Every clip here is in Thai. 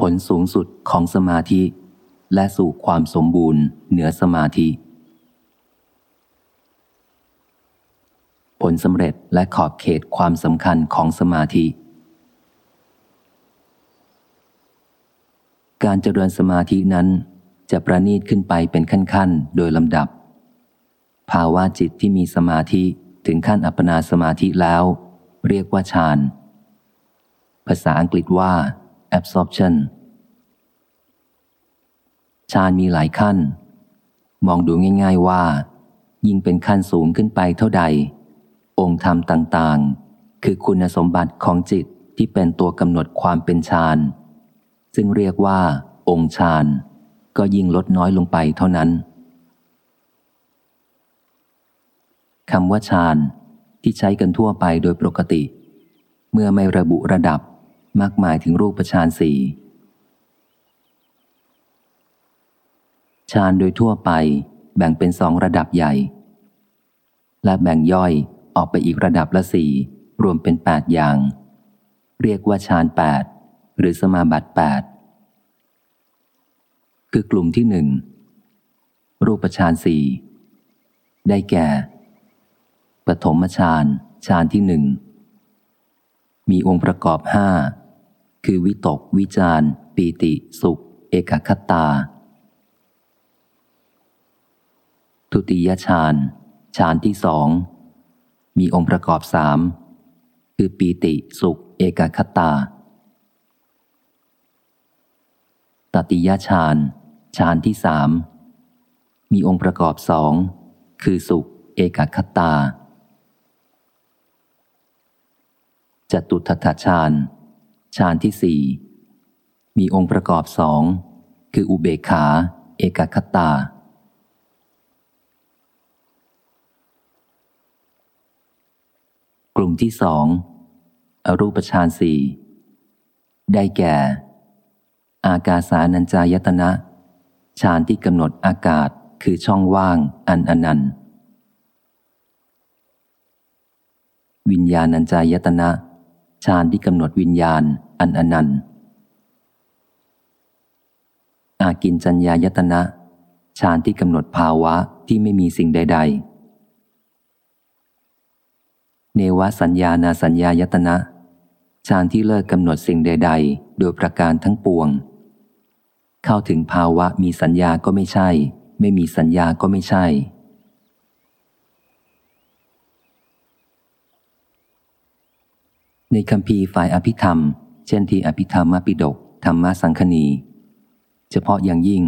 ผลสูงสุดของสมาธิ และสู่ความสมบูรณ์เหนือสมาธิ ผลสำเร็จและขอบเขตความสำคัญของสมาธิ การเจริญสมาธินั้นจะประนีตขึ้นไปเป็นขั้นๆ โดยลำดับ ภาวะจิตที่มีสมาธิถึงขั้นอัปปนาสมาธิแล้ว เรียกว่าฌาน ภาษาอังกฤษว่า absorption ฌานมีหลายขั้น มองดูง่าย ๆว่า ยิ่งเป็นขั้นสูงขึ้นไปเท่าใด องค์ธรรมต่างๆ คือคุณสมบัติของจิตที่เป็นตัวกำหนดความเป็นฌาน ซึ่งเรียกว่า องค์ฌาน ก็ยิ่งลดน้อยลงไปเท่านั้นคำว่าฌานที่ใช้กันทั่วไปโดยปกติ เมื่อไม่ระบุระดับ มากมายถึงรูปฌานสี่ฌานโดยทั่วไปแบ่งเป็นสองระดับใหญ่ และแบ่งย่อยออกไปอีกระดับละสี่รวมเป็นแปดอย่าง เรียกว่าฌานแปดหรือสมาบัติแปดคือกลุ่มที่หนึ่งรูปฌานสี่ได้แก่ปฐมฌานฌานที่หนึ่ง มีองค์ประกอบห้าคือวิตก วิจารปีติ สุข เอกคตา ทุติยฌานฌานที่สองมีองค์ประกอบสามคือปีติสุข เอกคตา ตติยฌานฌานที่สามมีองค์ประกอบสองคือสุข เอกคตา จตุทัตฌานฌานที่สี่มีองค์ประกอบสองคืออุเบกขา เอกคตา กลุ่มที่สองอรูปฌานสี่ได้แก่ อากาสานัญจายตนะฌานที่กำหนดอากาศคือช่องว่างอันอนันต์ วิญญาณัญจายตนะ ฌานที่กำหนดวิญญาณ อันอนันต์ อากินจัญญายตนะฌานที่กำหนดภาวะที่ไม่มีสิ่งใด ๆ เนวสัญญานาสัญญายตนะฌานที่เลิกกำหนดสิ่งใด ๆ โดยประการทั้งปวง เข้าถึงภาวะมีสัญญาก็ไม่ใช่ ไม่มีสัญญาก็ไม่ใช่ ในคำพีฝ่ายอภิธรรม เช่นที่อภิธรรมปิดกธรรมสังคณี เฉพาะอย่างยิ่ง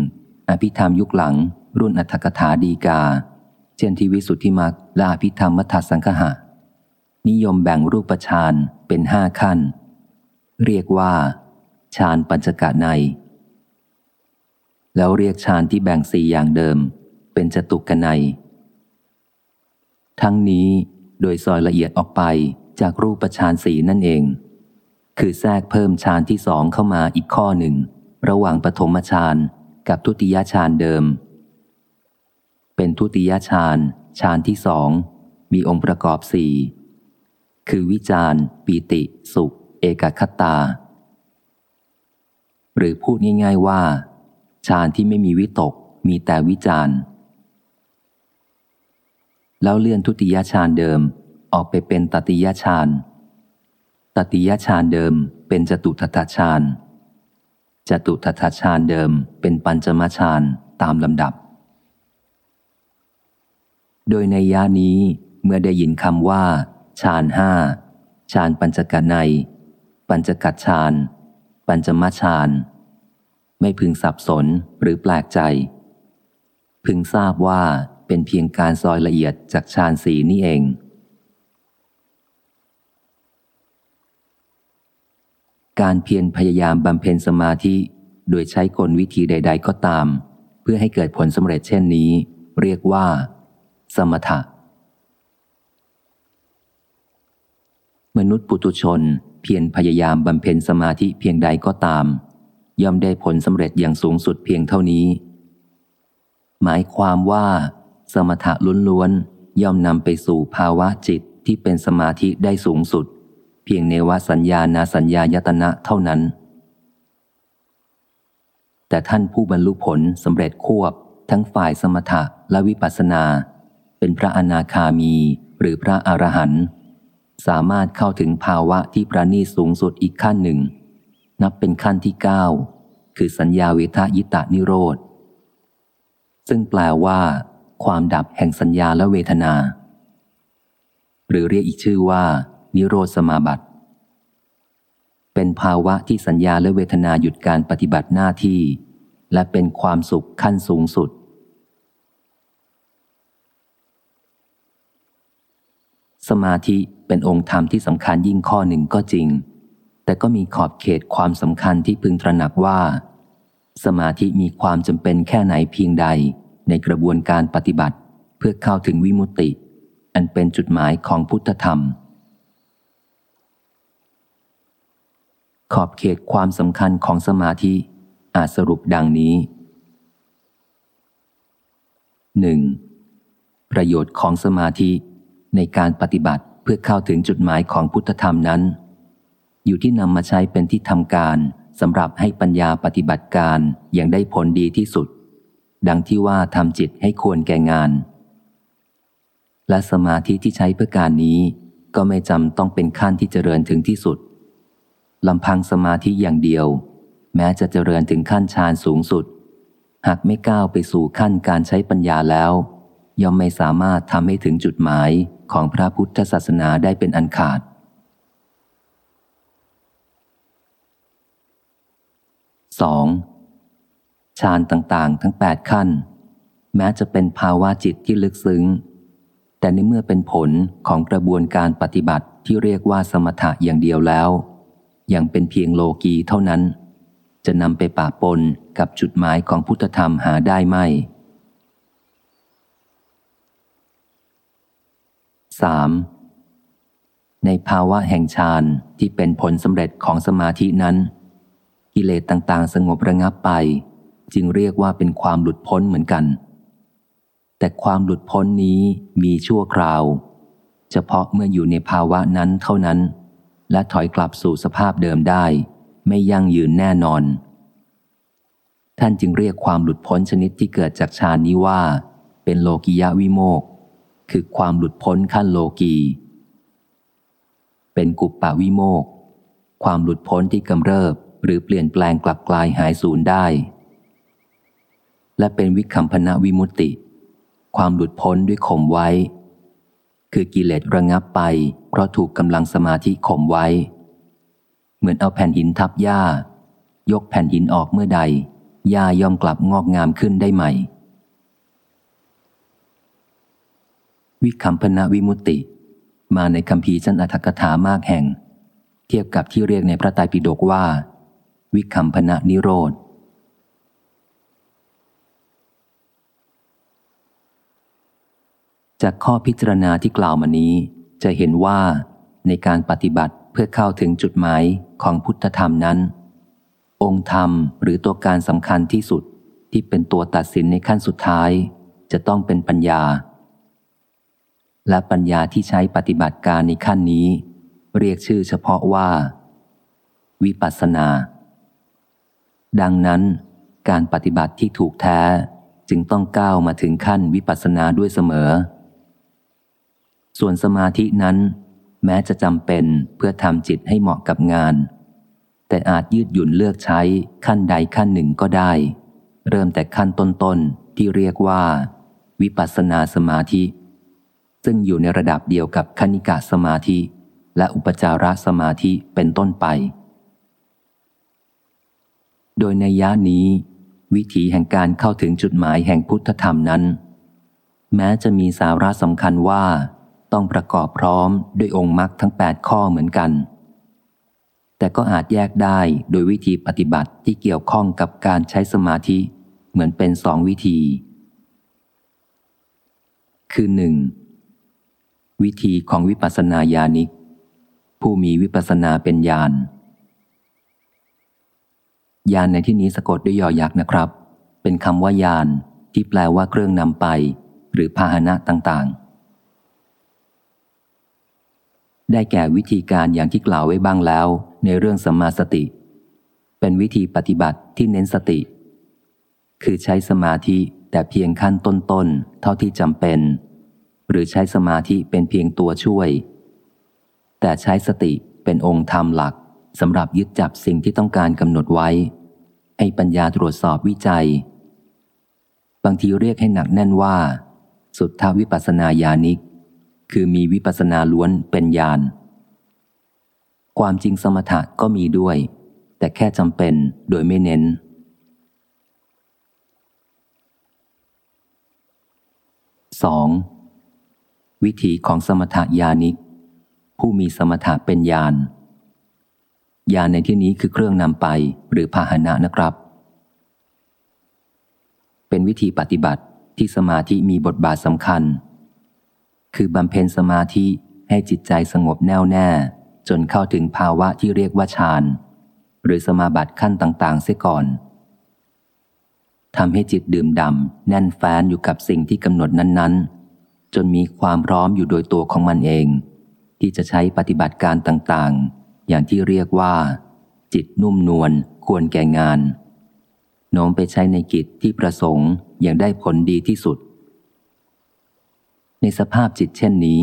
อภิธรรมยุคหลัง รุ่นอัธกถาดีกา เช่นที่วิสุทธิมักและอภิธรรมมัทสังคหะ นิยมแบ่งรูปฌานเป็นห้าขั้น เรียกว่าฌานปัญจกะใน แล้วเรียกฌานที่แบ่งสี่อย่างเดิม เป็นจตุกนัยทั้งนี้โดยซอยละเอียดออกไป จากรูปฌานสีนั่นเอง คือแทรกเพิ่มฌานที่สองเข้ามาอีกข้อหนึ่ง ระหว่างปฐมฌานกับทุติยฌานเดิม เป็นทุติยฌานฌานที่สอง มีองค์ประกอบสี่คือวิจารปีติ สุข เอกคตา หรือพูดง่ายๆว่าฌานที่ไม่มีวิตกมีแต่วิจารแล้วเลื่อนทุติยฌานเดิม ออกไปเป็นตติยฌานตติยฌานเดิมเป็นจตุทัตฌานจตุทัตฌานเดิมเป็นปัญจมฌานตามลำดับ โดยในยานี้เมื่อได้ยินคำว่าฌานห้าฌานปัญจกนัย ปัญจกัจฌาน ปัญจมฌาน ไม่พึงสับสนหรือแปลกใจ พึงทราบว่าเป็นเพียงการซอยละเอียดจากฌานสีนี่เอง การเพียรพยายามบำเพ็ญสมาธิ โดยใช้กลวิธีใด ๆ ก็ตาม เพื่อให้เกิดผลสำเร็จเช่นนี้ เรียกว่า สมถะ มนุษย์ปุตุชน เพียรพยายามบำเพ็ญสมาธิเพียงใดก็ตาม ย่อมได้ผลสำเร็จอย่างสูงสุดเพียงเท่านี้ หมายความว่า สมถะล้วนๆย่อมนำไปสู่ภาวะจิตที่เป็นสมาธิได้สูงสุด พียงเนวสัญญานาสัญญายตนะเท่านั้น แต่ท่านผู้บรรลุผลสำเร็จควบ ทั้งฝ่ายสมถะและวิปัสสนา เป็นพระอนาคามีหรือพระอรหันต์สามารถเข้าถึงภาวะที่ประณีสูงสุดอีกขั้นหนึ่ง นับเป็นขั้นที่เก้าคือสัญญาเวทายตานิโรธ ซึ่งแปลว่า ความดับแห่งสัญญาและเวทนา หรือเรียกอีกชื่อว่า นิโรธสมาบัติ เป็นภาวะที่สัญญาและเวทนาหยุดการปฏิบัติหน้าที่ และเป็นความสุขขั้นสูงสุด สมาธิเป็นองค์ธรรมที่สำคัญยิ่งข้อหนึ่งก็จริง แต่ก็มีขอบเขตความสำคัญที่พึงตระหนักว่า สมาธิมีความจำเป็นแค่ไหนเพียงใดในกระบวนการปฏิบัติเพื่อเข้าถึงวิมุตติ อันเป็นจุดหมายของพุทธธรรม ขอบเขตความสำคัญของสมาธิ อาจสรุปดังนี้ 1. ประโยชน์ของสมาธิในการปฏิบัติเพื่อเข้าถึงจุดหมายของพุทธธรรมนั้น อยู่ที่นำมาใช้เป็นที่ทำการสำหรับให้ปัญญาปฏิบัติการอย่างได้ผลดีที่สุด ดังที่ว่าทำจิตให้ควรแก่งาน และสมาธิที่ใช้เพื่อการนี้ ก็ไม่จำต้องเป็นขั้นที่เจริญถึงที่สุด ลำพังสมาธิอย่างเดียว แม้จะเจริญถึงขั้นฌานสูงสุด หากไม่ก้าวไปสู่ขั้นการใช้ปัญญาแล้ว ย่อมไม่สามารถทำให้ถึงจุดหมายของพระพุทธศาสนาได้เป็นอันขาด 2. ฌานต่างๆ ทั้ง 8 ขั้น แม้จะเป็นภาวะจิตที่ลึกซึ้ง แต่ในเมื่อเป็นผลของกระบวนการปฏิบัติที่เรียกว่าสมถะอย่างเดียวแล้ว อยังเป็นเพียงโลกีเท่านั้น จะนำไปปะปนกับจุดหมายของพุทธธรรมหาได้ไหม 3. ในภาวะแห่งฌานที่เป็นผลสำเร็จของสมาธินั้น กิเลสต่างๆ สงบระงับไป จึงเรียกว่าเป็นความหลุดพ้นเหมือนกัน แต่ความหลุดพ้นนี้มีชั่วคราว เฉพาะเมื่ออยู่ในภาวะนั้นเท่านั้น และถอยกลับสู่สภาพเดิมได้ ไม่ยั่งยืนแน่นอน ท่านจึงเรียกความหลุดพ้นชนิดที่เกิดจากฌานนี้ว่า เป็นโลกิยะวิโมกคือความหลุดพ้นขั้นโลกีเป็นกุปปาวิโมกความหลุดพ้นที่กำเริบ หรือเปลี่ยนแปลงกลับกลายหายสูญได้ และเป็นวิคัมพนะวิมุตติ ความหลุดพ้นด้วยข่มไว้ คือกิเลสระงับไป เพราะถูกกำลังสมาธิข่มไว้ เหมือนเอาแผ่นหินทับหญ้า ยกแผ่นหินออกเมื่อใดหญ้าย่อมกลับงอกงามขึ้นได้ใหม่ วิคัมพนาวิมุตติ มาในคำพีจันอัธกถามากแห่ง เทียบกับที่เรียกในพระไตรปิฎกว่า วิคัมพนานิโรธ จากข้อพิจารณาที่กล่าวมานี้ จะเห็นว่าในการปฏิบัติเพื่อเข้าถึงจุดหมายของพุทธธรรมนั้น องค์ธรรมหรือตัวการสำคัญที่สุดที่เป็นตัวตัดสินในขั้นสุดท้าย จะต้องเป็นปัญญา และปัญญาที่ใช้ปฏิบัติการในขั้นนี้ เรียกชื่อเฉพาะว่า วิปัสสนา ดังนั้น การปฏิบัติที่ถูกแท้จึงต้องก้าวมาถึงขั้นวิปัสสนาด้วยเสมอ ส่วนสมาธินั้น แม้จะจำเป็นเพื่อทำจิตให้เหมาะกับงาน แต่อาจยืดหยุ่นเลือกใช้ขั้นใดขั้นหนึ่งก็ได้ เริ่มแต่ขั้นต้นๆที่เรียกว่า วิปัสสนาสมาธิ ซึ่งอยู่ในระดับเดียวกับคณิกาสมาธิ และอุปจารสมาธิเป็นต้นไป โดยในย่านี้ วิถีแห่งการเข้าถึงจุดหมายแห่งพุทธธรรมนั้น แม้จะมีสาระสำคัญว่า ต้องประกอบพร้อมด้วยองค์มรรคทั้ง 8 ข้อเหมือนกัน แต่ก็อาจแยกได้โดยวิธีปฏิบัติที่เกี่ยวข้องกับการใช้สมาธิเหมือนเป็นสองวิธี คือหนึ่งวิธีของวิปัสสนาญาณิก ผู้มีวิปัสสนาเป็นญาณญาณในที่นี้สะกดด้วยยอยักษ์นะครับ เป็นคำว่าญาณที่แปลว่าเครื่องนำไป หรือพาหนะต่างๆ ได้แก่วิธีการอย่างที่กล่าวไว้บ้างแล้ว ในเรื่องสัมมาสติ เป็นวิธีปฏิบัติที่เน้นสติ คือใช้สมาธิแต่เพียงขั้นต้นๆ เท่าที่จำเป็น หรือใช้สมาธิเป็นเพียงตัวช่วย แต่ใช้สติเป็นองค์ธรรมหลักสำหรับยึดจับสิ่งที่ต้องการกำหนดไว้ ให้ปัญญาตรวจสอบวิจัย บางทีเรียกให้หนักแน่นว่า สุดทธวิปัสสนาญาณิก คือมีวิปัสนาล้วนเป็นญาณ ความจริงสมถะก็มีด้วย แต่แค่จำเป็นโดยไม่เน้น 2. วิถีของสมถะญาณิก ผู้มีสมถะเป็นญาณ ญาณในที่นี้คือเครื่องนำไปหรือพาหนะนะครับ เป็นวิธีปฏิบัติที่สมาธิมีบทบาทสำคัญ คือบำเพ็ญสมาธิให้จิตใจสงบแน่วแน่ จนเข้าถึงภาวะที่เรียกว่าฌานหรือสมาบัติขั้นต่าง ๆ เสียก่อนทำให้จิตดื่มดำแน่นแฟ้นอยู่กับสิ่งที่กำหนดนั้น ๆ จนมีความพร้อมอยู่โดยตัวของมันเอง ที่จะใช้ปฏิบัติการต่างๆ อย่างที่เรียกว่า จิตนุ่มนวลควรแก่งานโน้มไปใช้ในกิจที่ประสงค์อย่างได้ผลดีที่สุด ในสภาพจิตเช่นนี้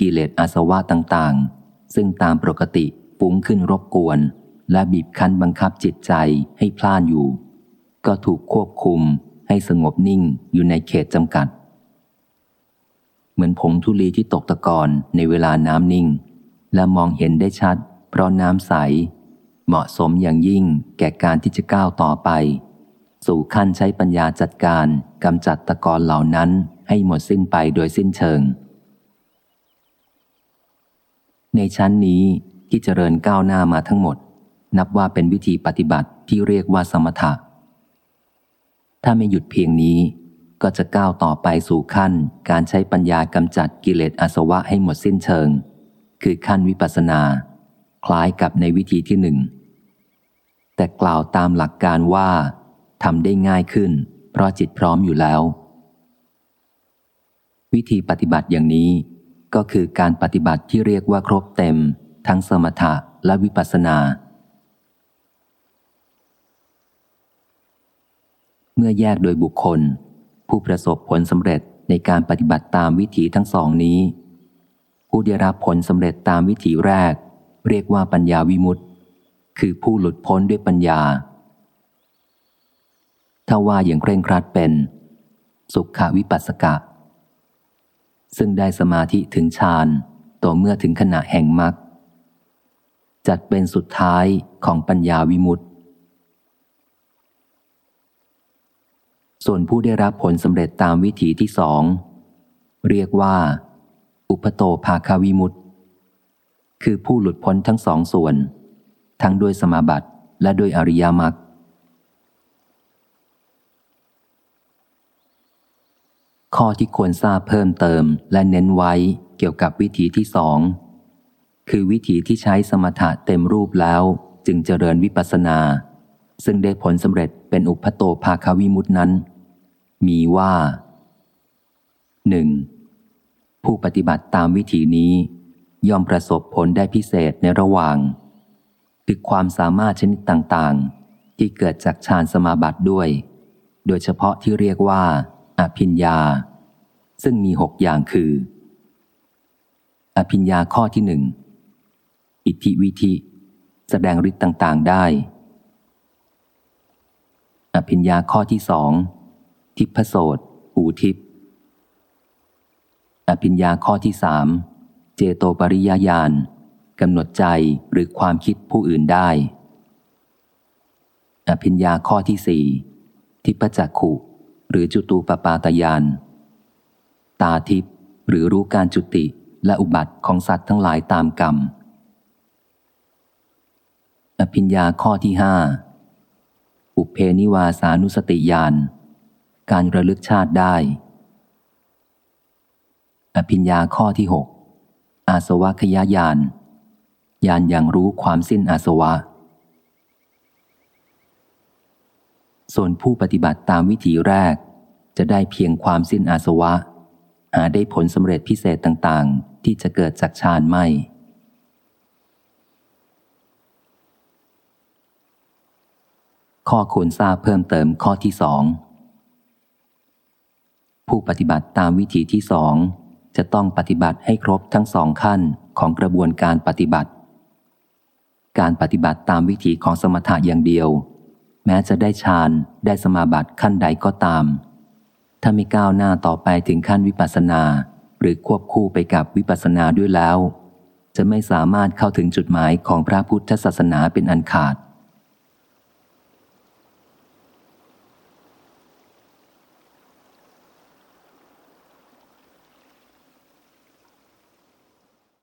กิเลสอาสวะต่างๆ ซึ่งตามปกติฟุ้งขึ้นรบกวน และบีบคั้นบังคับจิตใจให้พล่านอยู่ ก็ถูกควบคุมให้สงบนิ่งอยู่ในเขตจำกัด เหมือนผงทุลีที่ตกตะกอนในเวลาน้ำนิ่ง และมองเห็นได้ชัด เพราะน้ำใส เหมาะสมอย่างยิ่งแก่การที่จะก้าวต่อไป สู่ขั้นใช้ปัญญาจัดการกำจัดตะกอนเหล่านั้น ให้หมดสิ้นไปโดยสิ้นเชิง ในชั้นนี้ที่เจริญก้าวหน้ามาทั้งหมด นับว่าเป็นวิธีปฏิบัติที่เรียกว่าสมถะ ถ้าไม่หยุดเพียงนี้ก็จะก้าวต่อไปสู่ขั้นการใช้ปัญญากำจัดกิเลสอาสวะให้หมดสิ้นเชิง คือขั้นวิปัสนา คล้ายกับในวิธีที่หนึ่ง แต่กล่าวตามหลักการว่าทำได้ง่ายขึ้น เพราะจิตพร้อมอยู่แล้ว วิธีปฏิบัติอย่างนี้ ก็คือการปฏิบัติที่เรียกว่าครบเต็ม ทั้งสมถะและวิปัสนา เมื่อแยกโดยบุคคล ผู้ประสบผลสำเร็จในการปฏิบัติตามวิถีทั้งสองนี้ ผู้ได้รับผลสำเร็จตามวิถีแรก เรียกว่าปัญญาวิมุตติ คือผู้หลุดพ้นด้วยปัญญา ถ้าว่าอย่างเคร่งครัดเป็น สุขาวิปัสสกะ ซึ่งได้สมาธิถึงฌานต่อเมื่อถึงขณะแห่งมรรคจัดเป็นสุดท้ายของปัญญาวิมุตติ ส่วนผู้ได้รับผลสำเร็จตามวิถีที่สอง เรียกว่า อุปโตภาคาวิมุตคือผู้หลุดพ้นทั้งสองส่วน ทั้งด้วยสมาบัติและด้วยอริยมรรค ข้อที่ควรทราบเพิ่มเติมและเน้นไว้เกี่ยวกับวิถีที่สอง คือวิถีที่ใช้สมถะเต็มรูปแล้ว จึงเจริญวิปัสนา ซึ่งได้ผลสำเร็จเป็นอุปโตภาคาวิมุตินั้น มีว่าหนึ่งผู้ปฏิบัติตามวิธีนี้ ย่อมประสบผลได้พิเศษในระหว่างคือความสามารถชนิดต่างๆ ที่เกิดจากฌานสมาบัติด้วย โดยเฉพาะที่เรียกว่า อภิญญา ซึ่งมีหกอย่างคือ อภิญญาข้อที่หนึ่งอิทธิวิธีแสดงฤทธิ์ต่างๆได้ อภิญญาข้อที่สองทิพโสตหูทิพอภิญญาข้อที่สามเจโตปริยญาณกำหนดใจหรือความคิดผู้อื่นได้ อภิญญาข้อที่สี่ทิพจักขุ หรือจุตูปปาตยาน ตาทิพหรือรู้การจุติและอุบัติของสัตว์ทั้งหลายตามกรรม อภิญญาข้อที่ห้าอุเพนิวาสานุสติญาณ การระลึกชาติได้ อภิญญาข้อที่หกอาสวะขยายาน ยานอย่างรู้ความสิ้นอาสวะ ส่วนผู้ปฏิบัติตามวิถีแรก จะได้เพียงความสิ้นอาสวะ หาได้ผลสำเร็จพิเศษต่างๆ ที่จะเกิดจากฌานไม่ ข้อควรทราบเพิ่มเติมข้อที่สองผู้ปฏิบัติตามวิธีที่สองจะต้องปฏิบัติให้ครบทั้งสองขั้นของกระบวนการปฏิบัติ การปฏิบัติตามวิธีของสมถะอย่างเดียว แม้จะได้ฌานได้สมาบัติขั้นใดก็ตาม ถ้าไม่ก้าวหน้าต่อไปถึงขั้นวิปัสสนา หรือควบคู่ไปกับวิปัสสนาด้วยแล้ว จะไม่สามารถเข้าถึงจุดหมายของพระพุทธศาสนาเป็นอันขาด